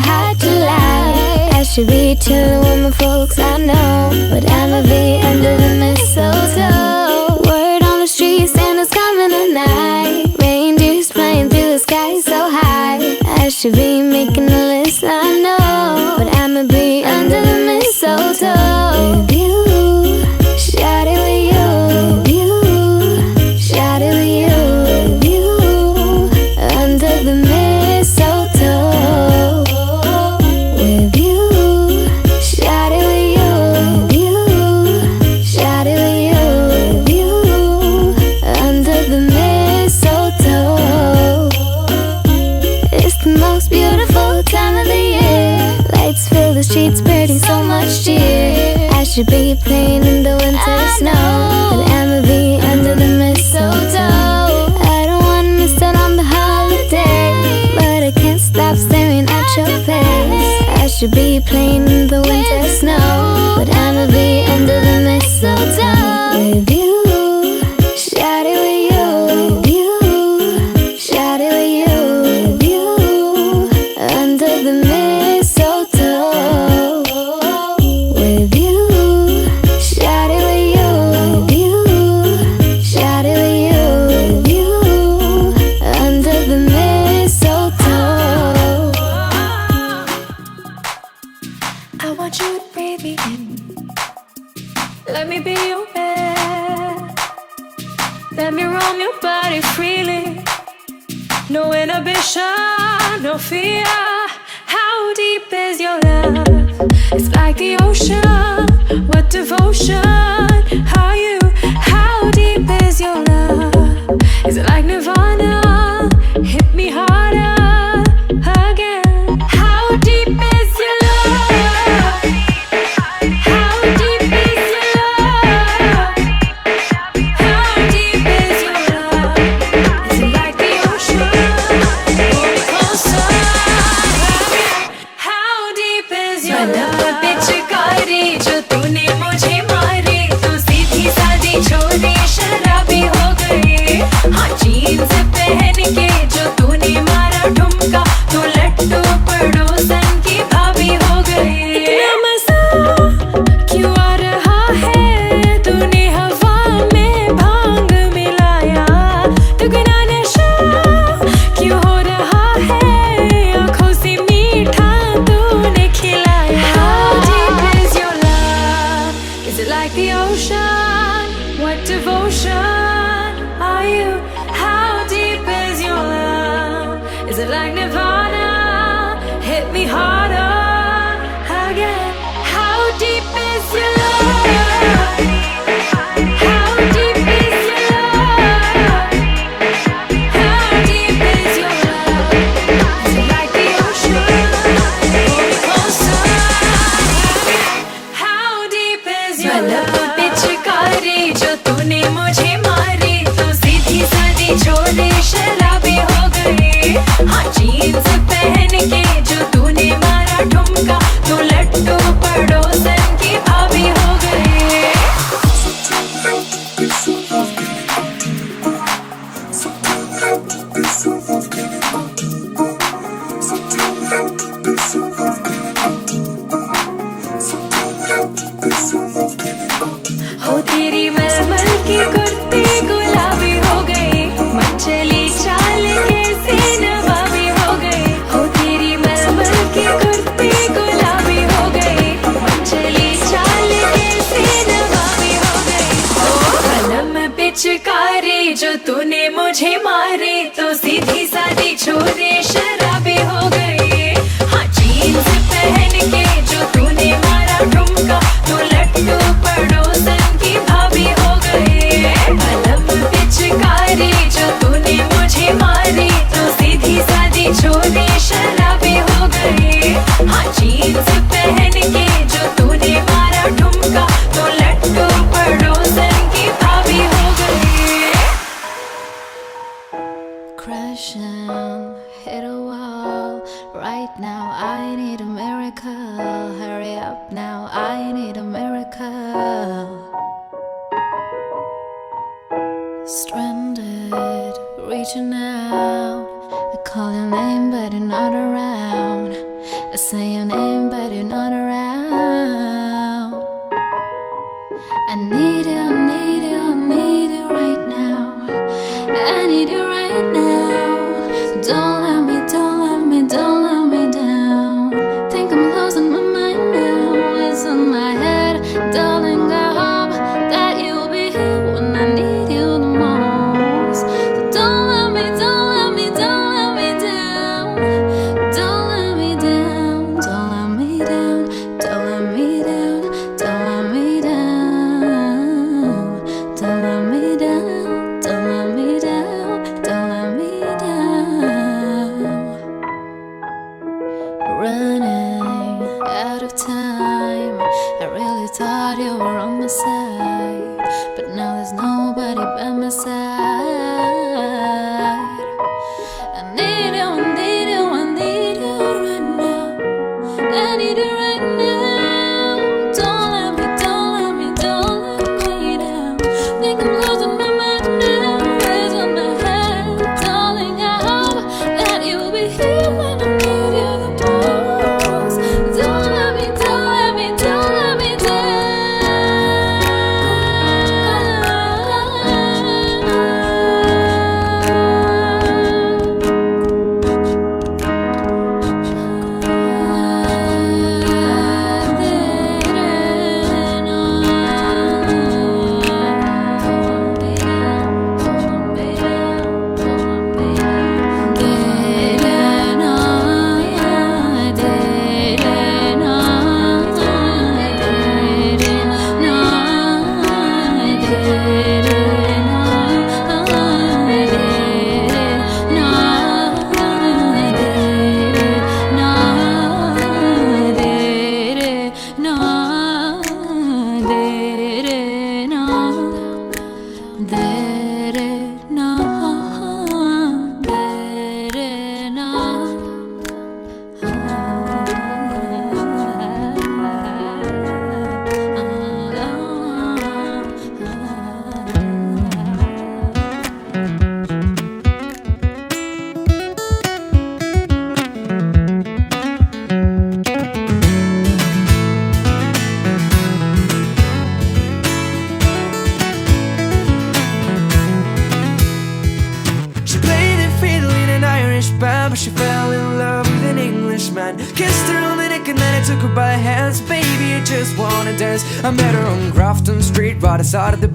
hard to lie. I should be chillin' with my folks, I know. But I'ma be under the mistletoe. Word on the street, Santa's coming tonight. Reindeer's flying through the sky so high. I should be making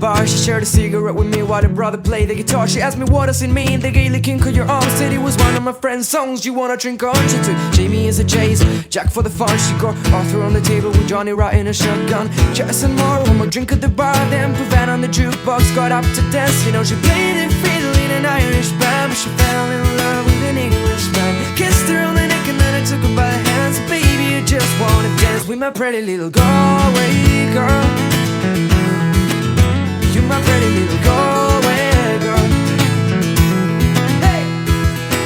bar. She shared a cigarette with me while her brother played the guitar. She asked me what does it mean, the Gaelic called your arm Said it was one of my friend's songs, you wanna drink on? Took Jamie as a chase, Jack for the fun. She got Arthur on the table with Johnny riding a shotgun. Jess and more, one more drink at the bar. Then Provide on the jukebox, got up to dance. You know she played the fiddle in an Irish band But she fell in love with an Englishman Kissed her on the neck and then I took her by the hands. Baby, you just wanna dance with my pretty little Galway girl pretty little Galway eh, girl. Hey!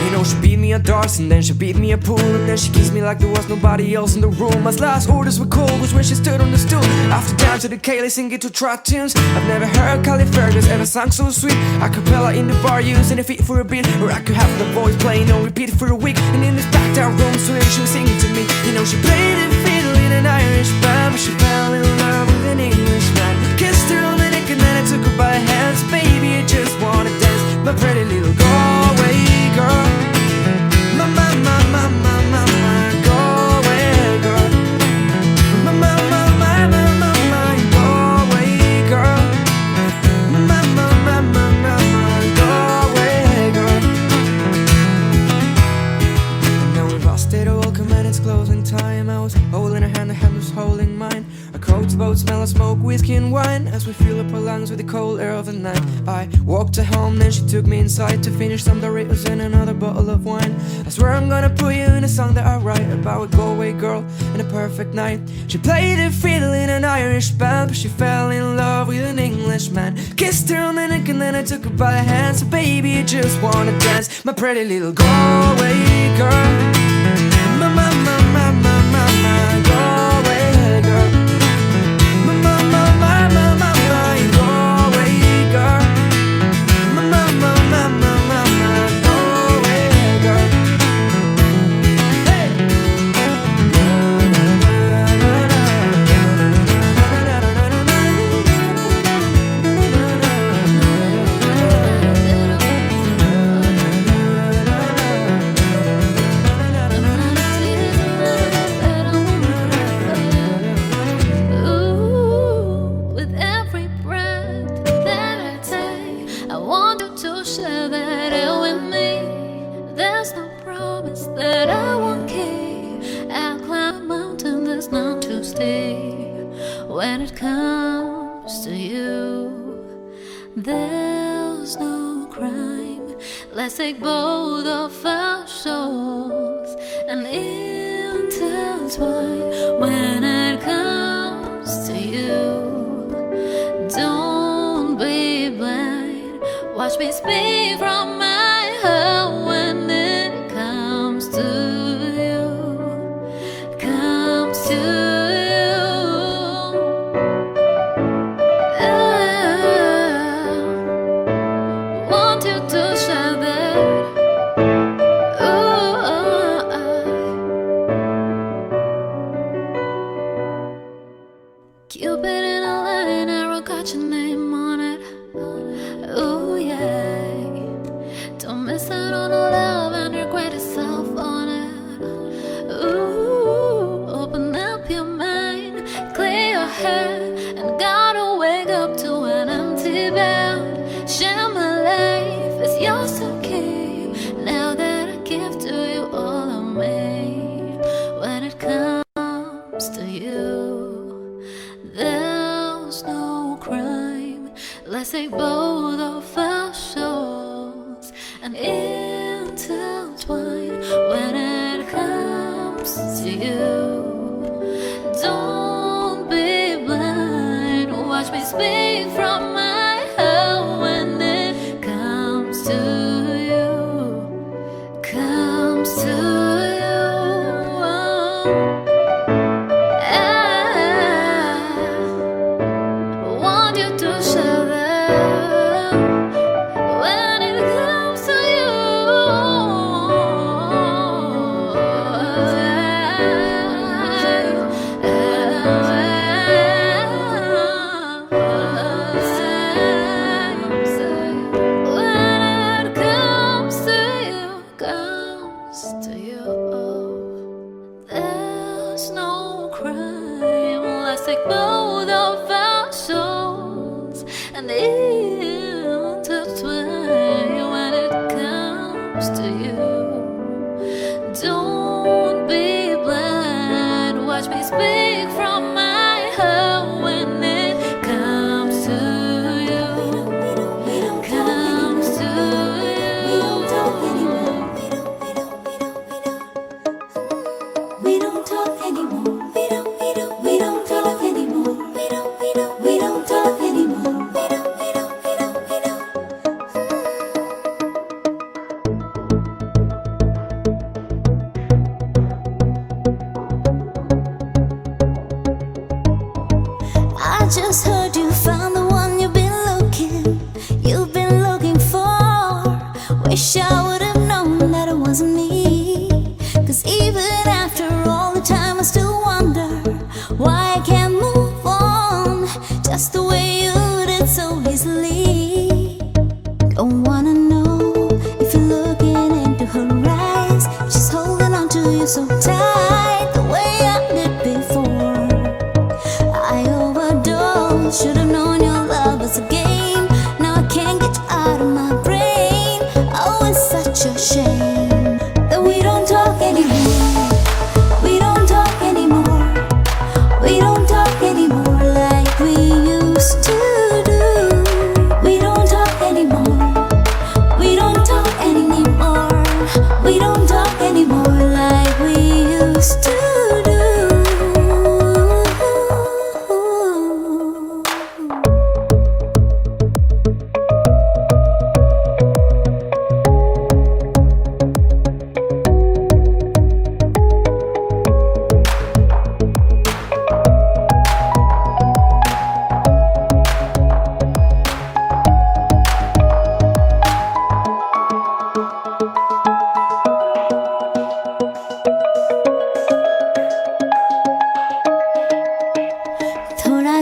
You know, she beat me at darts and then she beat me at pool and then she kissed me like there was nobody else in the room. My last orders were cold was when she stood on the stool. After down to the Kaylee singing to trot tunes. I've never heard Callie Fergus ever sung so sweet. A cappella in the bar using a feet for a beat, or I could have the voice playing on repeat for a week. And in this back down room, so she was singing to me. You know, she played the fiddle in an Irish band, but she fell in love with an Englishman. By hands. Baby, I just wanna dance. My pretty little Galway girl wine As we fill up our lungs with the cold air of the night. I walked her home, then she took me inside To finish some Doritos and another bottle of wine. I swear I'm gonna put you in a song that I write About a Galway girl and a perfect night. She played the fiddle in an Irish band But she fell in love with an Englishman. Kissed her on the neck and then I took her by the hand. So baby, I just wanna dance My pretty little Galway girl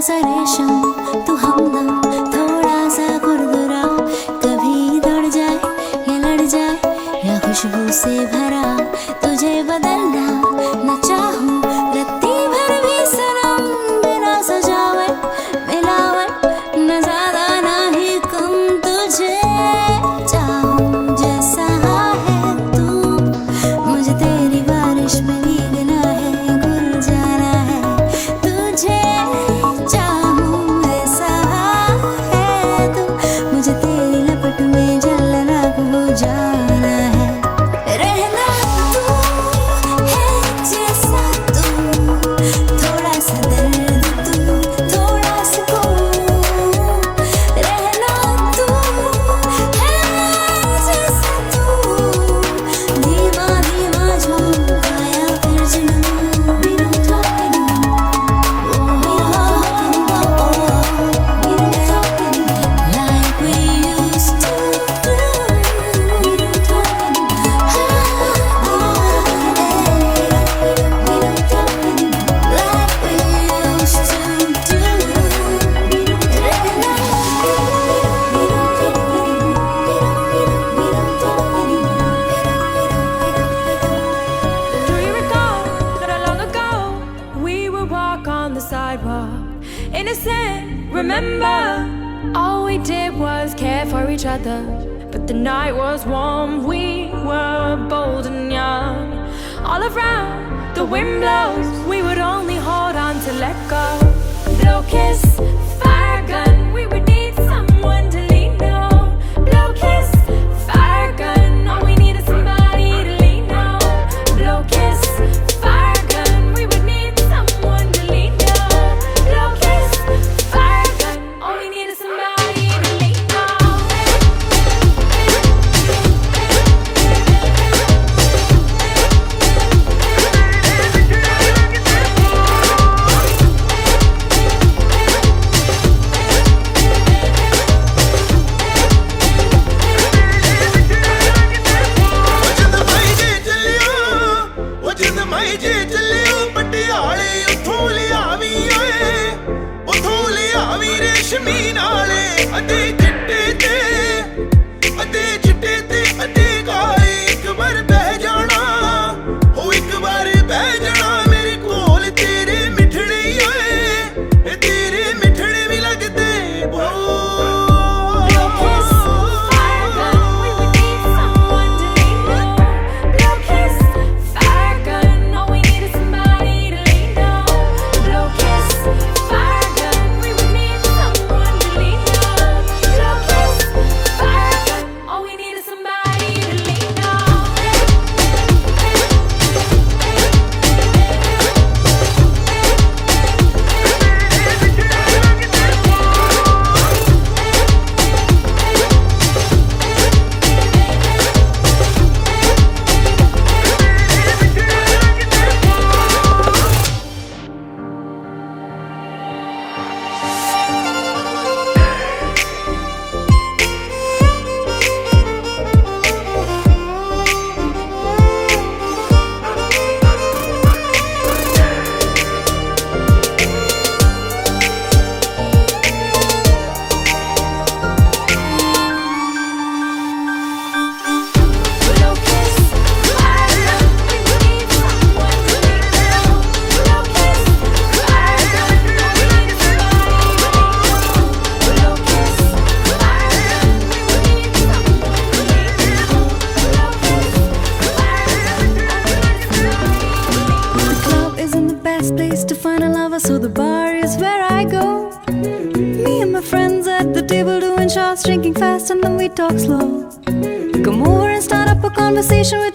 सा रेशम तू हम ना, थोड़ा सा गुरगुरा कभी दौड़ जाए या लड़ जाए, या खुशबू से भरा together. But the night was warm, we were bold and young. All around, the wind blows, we would only hold on to let go. Blow kiss. conversation with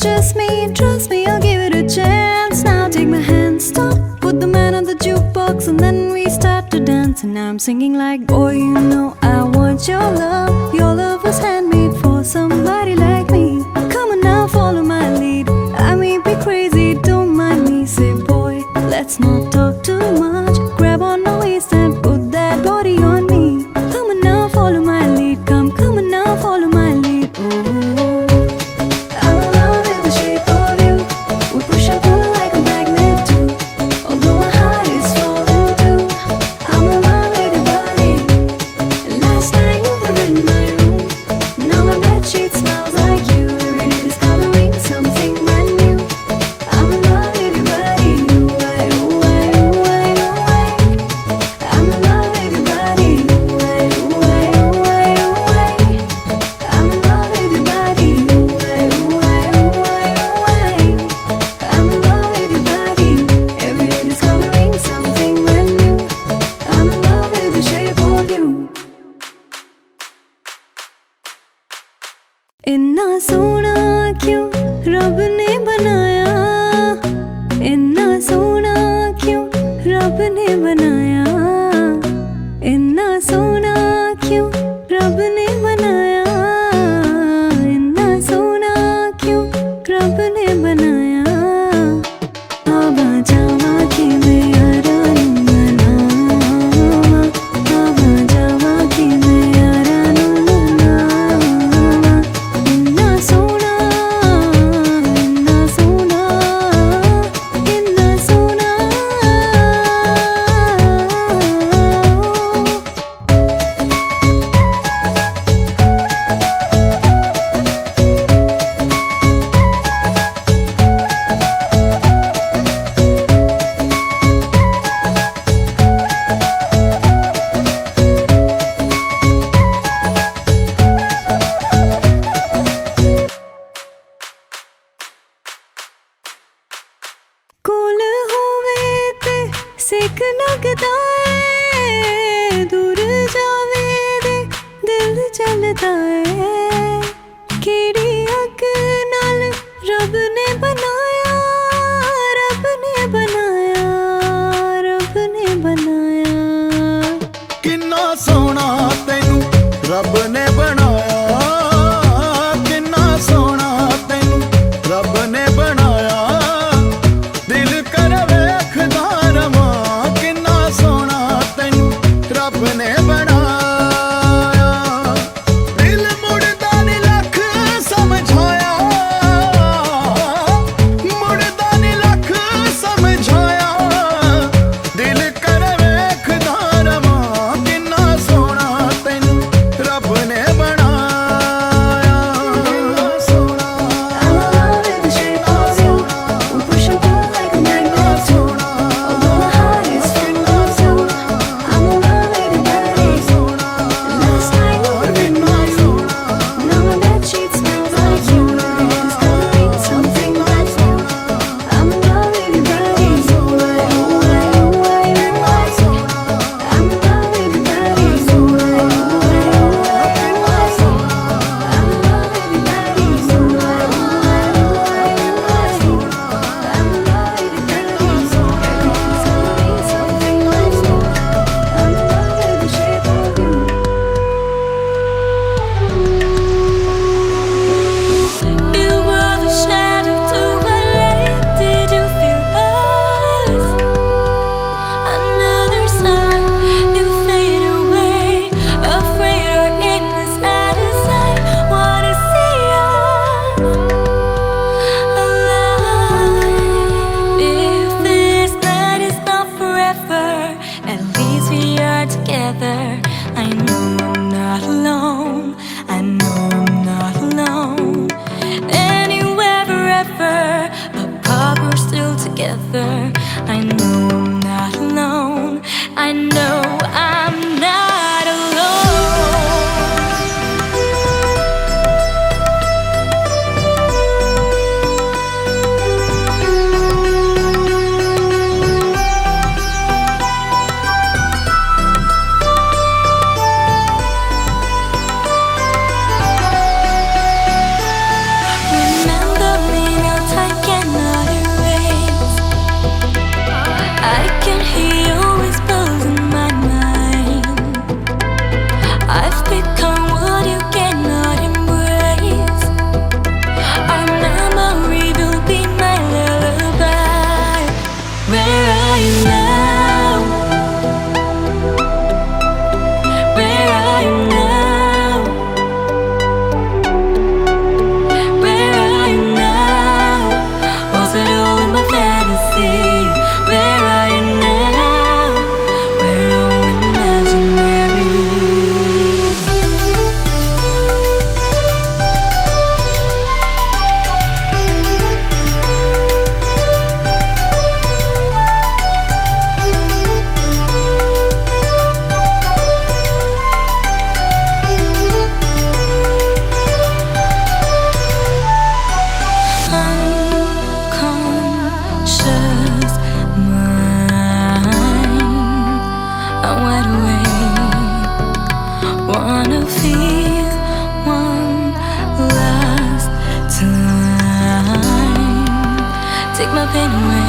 been way.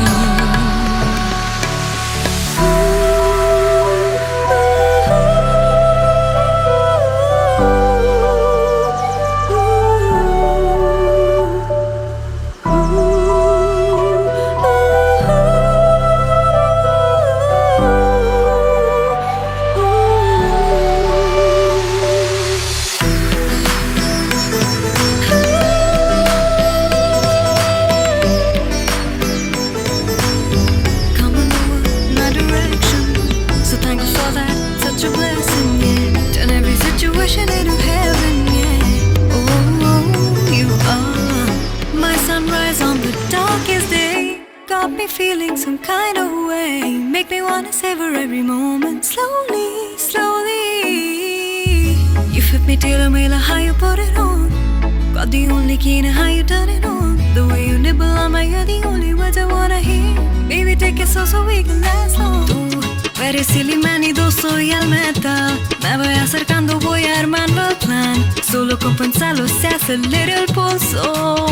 Ilimán y soy al metal. Me voy acercando, voy armando el plan. Solo con pensarlo se acelera el pulso.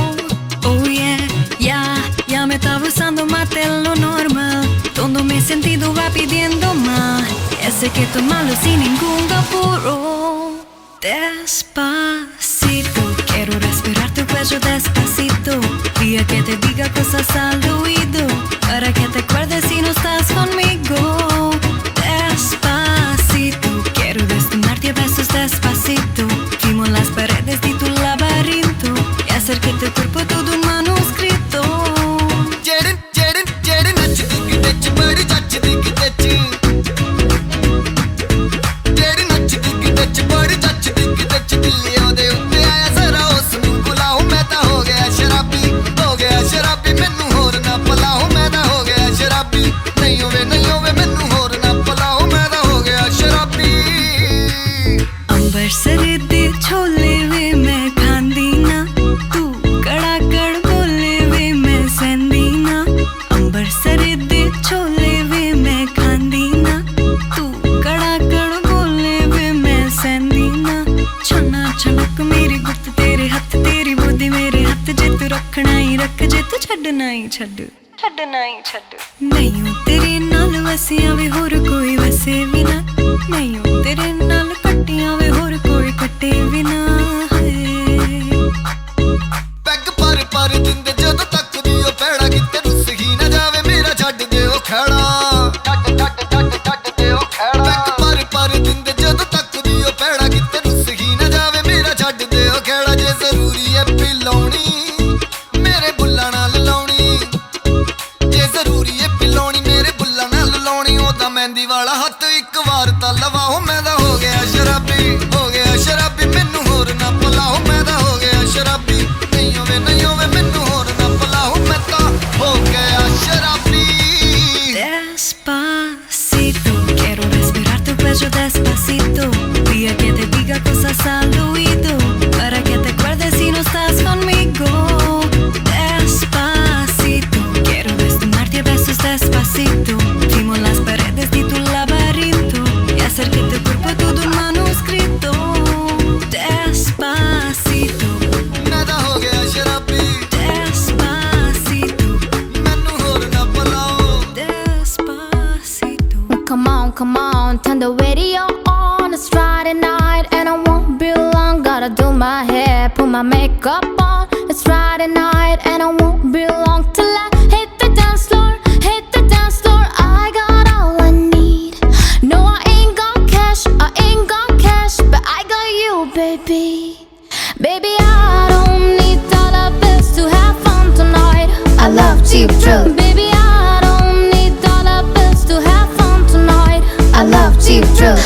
Oh yeah, ya, ya me está abusando más de lo normal. Todo mi sentido va pidiendo más. Ese que tomarlo sin ningún apuro. Despacito, quiero respirar tu cuello despacito. Día que te diga cosas al oído Para que te acuerdes y ਛੱਡਣਾ ਹੀ ਛੱਡ। ਛੱਡਣਾ ਹੀ ਛੱਡ। ਨਹੀਂ ਤੇਰੇ ਨਾਲ ਵਸਿਆ ਵੀ ਹੋਰ ਕੋਈ ਵਸੇ ਵੀ ਨਾ ਨਹੀਂ ਤੇਰੇ ਨਾਲ ਕੱਟੀਆਂ ਵੀ ਹੋਰ ਕੋਈ ਕੱਟੇ ਵੀ ਨਾ ਹੈ ਪੈਗ ਪਰ ਪਰ ਜਿੰਦੇ ਜਦੋਂ ਤੱਕ my makeup on. It's Friday night and I won't be long till I hit the dance floor Hit the dance floor, I got all I need. No, I ain't got cash, I ain't got cash But I got you, baby. Baby, I don't need dollar bills to have fun tonight. I love cheap thrill Baby, I don't need dollar bills to have fun tonight. I love cheap thrill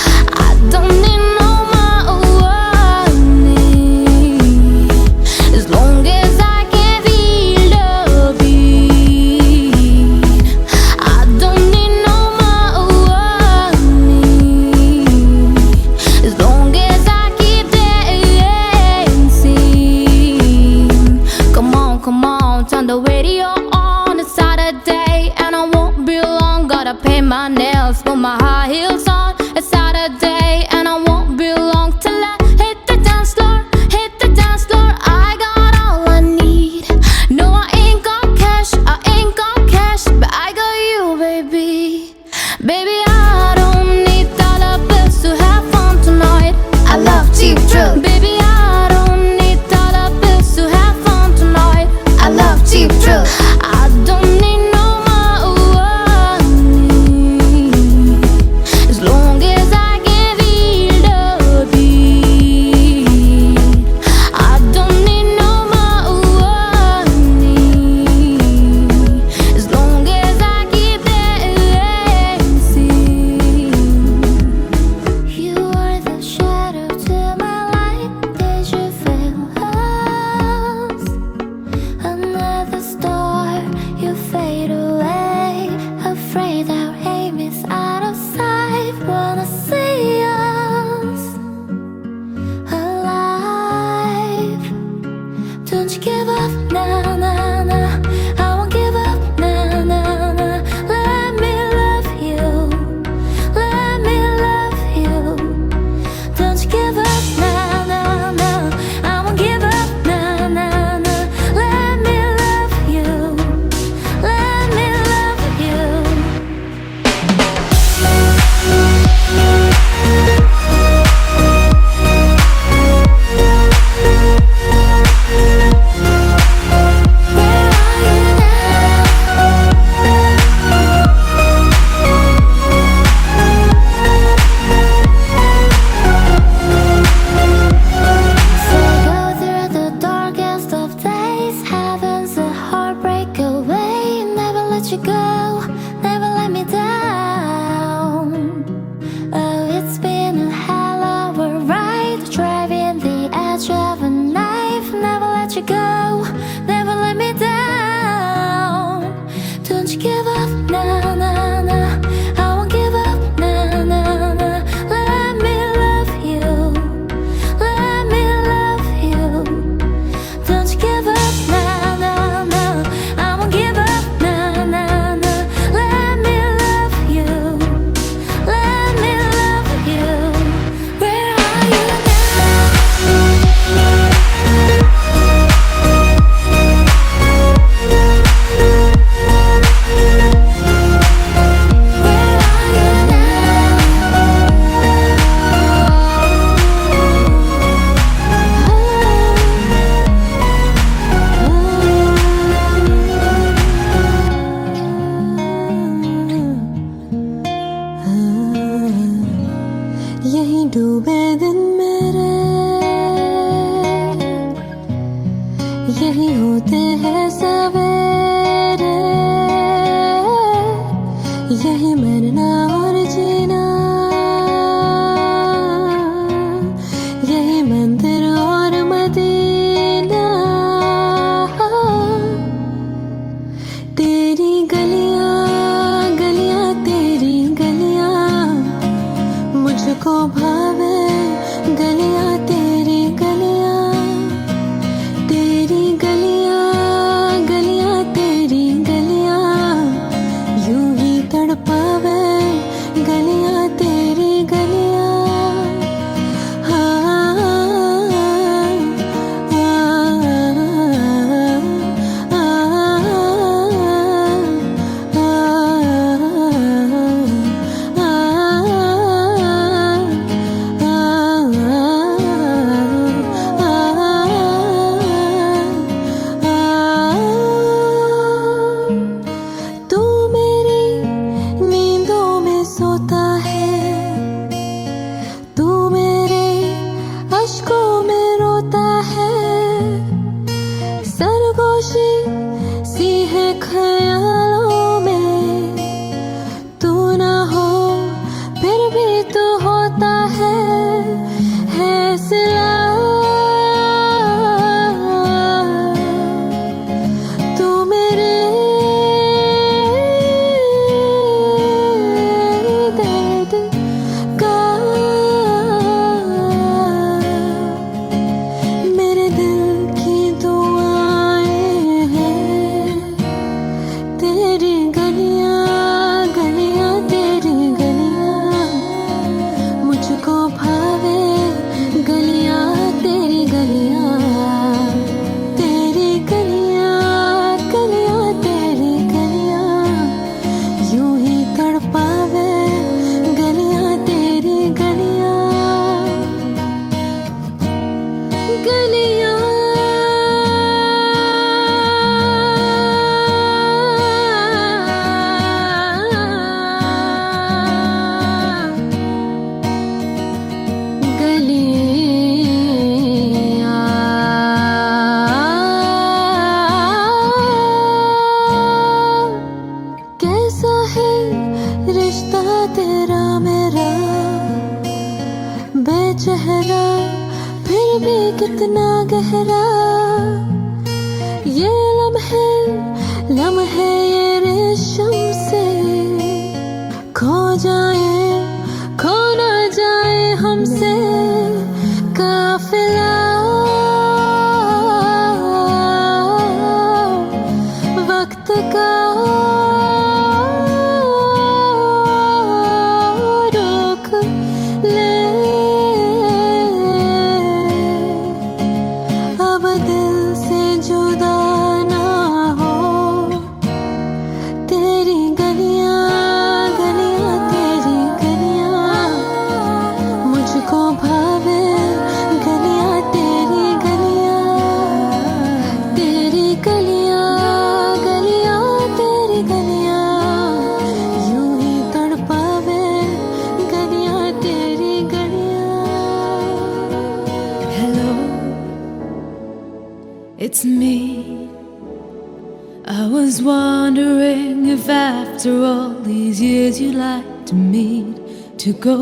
if after all these years you'd like to meet to go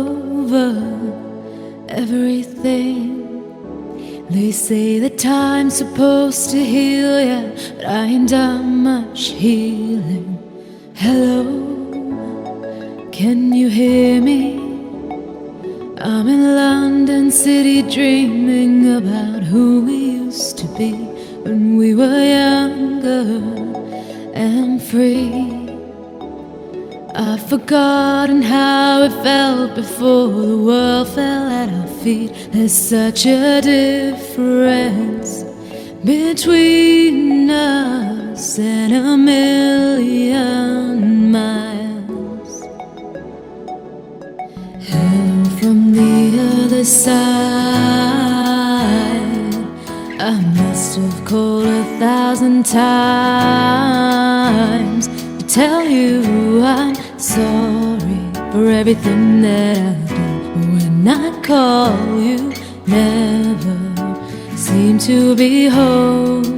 over everything. They say that time's supposed to heal ya, but I ain't done much healing. Hello, can you hear me? I'm in London City dreaming about who we used to be when we were younger and free. I've forgotten how it felt before the world fell at our feet. There's such a difference between us and a million miles. Hello from the other side. I must have called a thousand times to tell you I'm sorry for everything that I've done. When I call you never seem to be home.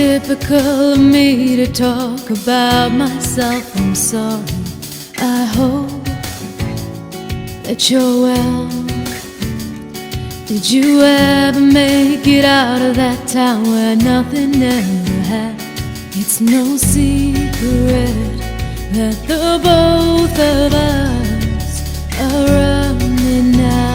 Typical of me to talk about myself. I'm sorry. I hope that you're well. Did you ever make it out of that town where nothing ever happened? It's no secret that the both of us are running out